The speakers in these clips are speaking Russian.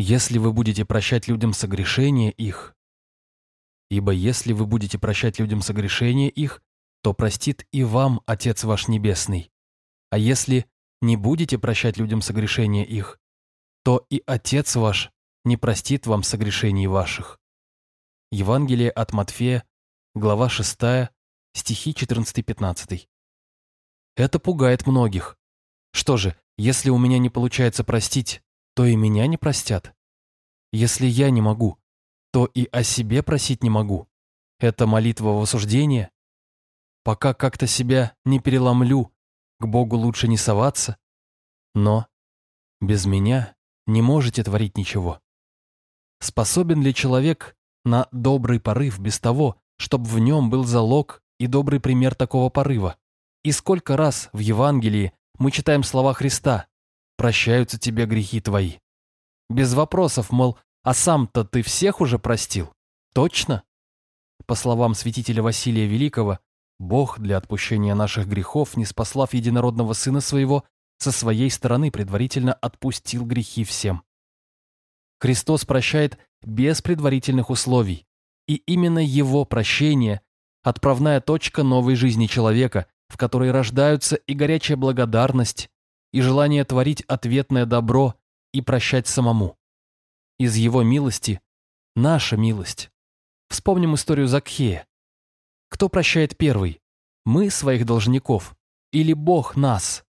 Если вы будете прощать людям согрешения их, ибо если вы будете прощать людям согрешения их, то простит и вам Отец ваш Небесный. А если не будете прощать людям согрешения их, то и Отец ваш не простит вам согрешений ваших. Евангелие от Матфея, глава 6, стихи 14-15. Это пугает многих. Что же, если у меня не получается простить, то и меня не простят. Если я не могу, то и о себе просить не могу. Это молитва в осуждение. Пока как-то себя не переломлю, к Богу лучше не соваться. Но без меня не можете творить ничего. Способен ли человек на добрый порыв без того, чтобы в нем был залог и добрый пример такого порыва? И сколько раз в Евангелии мы читаем слова Христа прощаются тебе грехи твои. Без вопросов, мол, а сам-то ты всех уже простил? Точно? По словам святителя Василия Великого, Бог для отпущения наших грехов, не спаслав единородного Сына Своего, со своей стороны предварительно отпустил грехи всем. Христос прощает без предварительных условий, и именно Его прощение – отправная точка новой жизни человека, в которой рождаются и горячая благодарность, и желание творить ответное добро и прощать самому. Из его милости – наша милость. Вспомним историю Закхея. Кто прощает первый? Мы своих должников или Бог нас?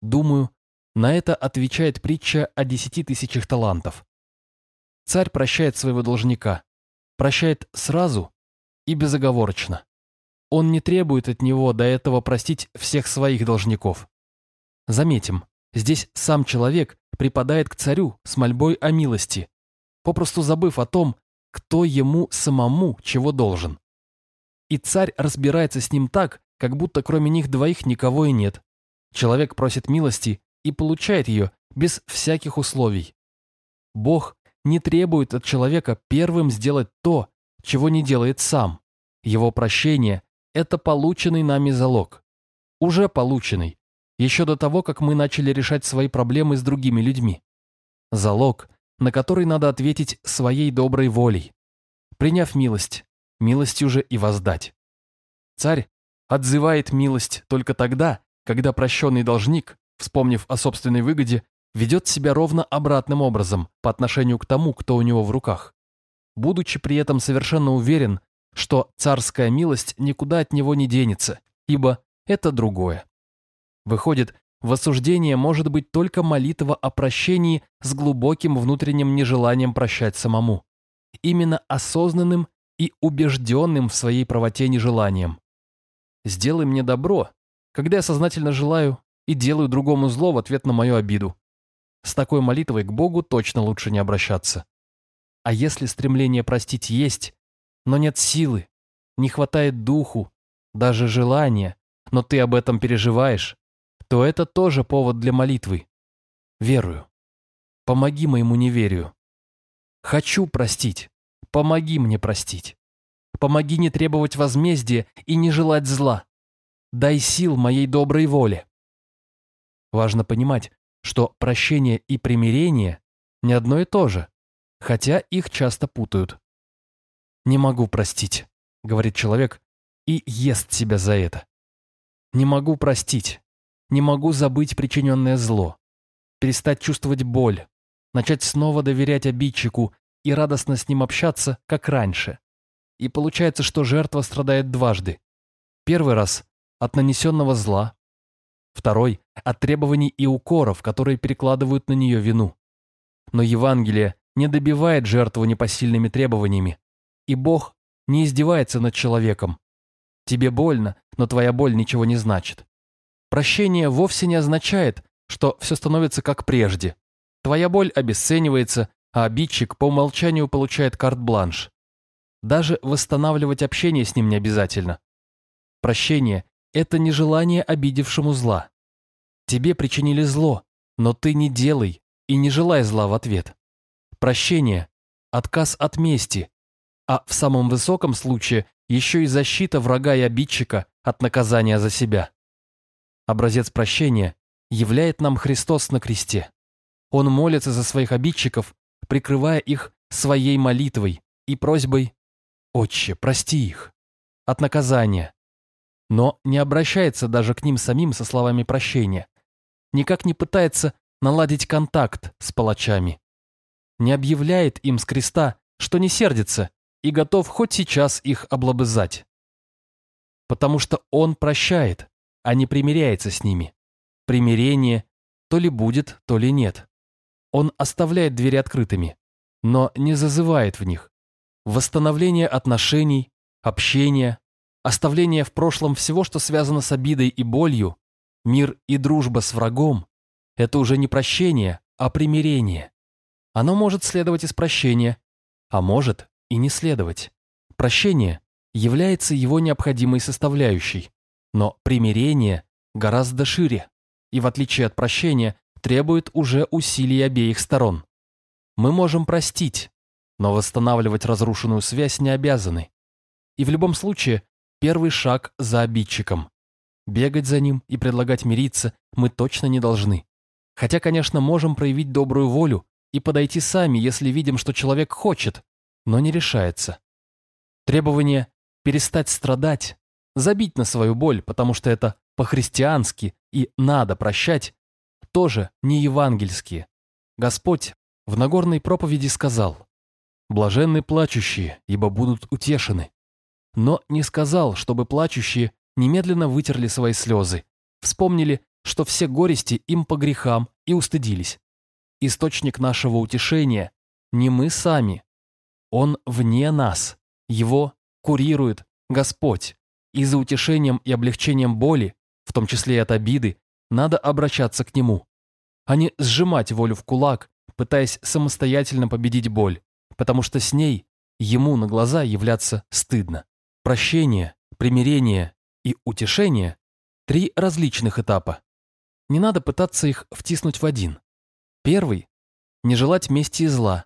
Думаю, на это отвечает притча о десяти тысячах талантов. Царь прощает своего должника, прощает сразу и безоговорочно. Он не требует от него до этого простить всех своих должников. Заметим, здесь сам человек припадает к царю с мольбой о милости, попросту забыв о том, кто ему самому чего должен. И царь разбирается с ним так, как будто кроме них двоих никого и нет. Человек просит милости и получает ее без всяких условий. Бог не требует от человека первым сделать то, чего не делает сам. Его прощение – это полученный нами залог. Уже полученный, еще до того, как мы начали решать свои проблемы с другими людьми. Залог, на который надо ответить своей доброй волей. Приняв милость, милостью же и воздать. Царь отзывает милость только тогда, когда прощенный должник, вспомнив о собственной выгоде, ведет себя ровно обратным образом по отношению к тому, кто у него в руках, будучи при этом совершенно уверен, что царская милость никуда от него не денется, ибо это другое. Выходит, в осуждение может быть только молитва о прощении с глубоким внутренним нежеланием прощать самому. Именно осознанным и убежденным в своей правоте нежеланием. «Сделай мне добро», когда я сознательно желаю и делаю другому зло в ответ на мою обиду. С такой молитвой к Богу точно лучше не обращаться. А если стремление простить есть, но нет силы, не хватает духу, даже желания, но ты об этом переживаешь, то это тоже повод для молитвы. Верую. Помоги моему неверию. Хочу простить. Помоги мне простить. Помоги не требовать возмездия и не желать зла. Дай сил моей доброй воле. Важно понимать, что прощение и примирение не одно и то же, хотя их часто путают. «Не могу простить», — говорит человек, и ест себя за это. «Не могу простить, не могу забыть причиненное зло, перестать чувствовать боль, начать снова доверять обидчику и радостно с ним общаться, как раньше. И получается, что жертва страдает дважды. Первый раз – от нанесенного зла, второй – от требований и укоров, которые перекладывают на нее вину. Но Евангелие не добивает жертву непосильными требованиями, и Бог не издевается над человеком. Тебе больно, но твоя боль ничего не значит. Прощение вовсе не означает, что все становится как прежде. Твоя боль обесценивается, а обидчик по умолчанию получает карт-бланш. Даже восстанавливать общение с ним не обязательно. Прощение – это не желание обидевшему зла. Тебе причинили зло, но ты не делай и не желай зла в ответ. Прощение – отказ от мести, а в самом высоком случае еще и защита врага и обидчика от наказания за себя. Образец прощения являет нам Христос на кресте. Он молится за своих обидчиков, прикрывая их своей молитвой и просьбой «Отче, прости их» от наказания, но не обращается даже к ним самим со словами прощения, никак не пытается наладить контакт с палачами, не объявляет им с креста, что не сердится и готов хоть сейчас их облобызать. Потому что он прощает, а не примиряется с ними. Примирение то ли будет, то ли нет. Он оставляет двери открытыми, но не зазывает в них. Восстановление отношений, общения, оставление в прошлом всего, что связано с обидой и болью, мир и дружба с врагом – это уже не прощение, а примирение. Оно может следовать из прощения, а может и не следовать. Прощение является его необходимой составляющей, но примирение гораздо шире и, в отличие от прощения, требует уже усилий обеих сторон. Мы можем простить, но восстанавливать разрушенную связь не обязаны. И в любом случае, первый шаг за обидчиком. Бегать за ним и предлагать мириться мы точно не должны. Хотя, конечно, можем проявить добрую волю и подойти сами, если видим, что человек хочет, но не решается. Требование перестать страдать, забить на свою боль, потому что это по-христиански и надо прощать, тоже не евангельские. Господь в Нагорной проповеди сказал «Блаженны плачущие, ибо будут утешены». Но не сказал, чтобы плачущие немедленно вытерли свои слезы, вспомнили, что все горести им по грехам и устыдились. Источник нашего утешения не мы сами. Он вне нас. Его курирует Господь. И за утешением и облегчением боли, в том числе и от обиды, надо обращаться к Нему, а не сжимать волю в кулак, пытаясь самостоятельно победить боль, потому что с ней ему на глаза являться стыдно. Прощение, примирение и утешение – три различных этапа. Не надо пытаться их втиснуть в один. Первый – не желать мести и зла.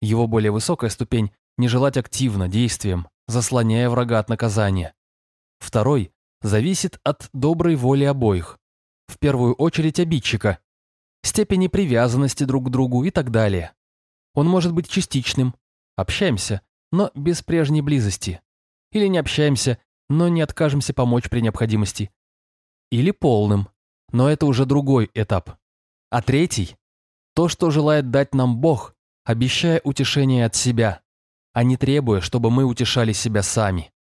Его более высокая ступень – не желать активно, действием, заслоняя врага от наказания. Второй зависит от доброй воли обоих. В первую очередь обидчика, степени привязанности друг к другу и так далее. Он может быть частичным. Общаемся, но без прежней близости. Или не общаемся, но не откажемся помочь при необходимости. Или полным, но это уже другой этап. А третий то, что желает дать нам Бог, обещая утешение от себя, а не требуя, чтобы мы утешали себя сами.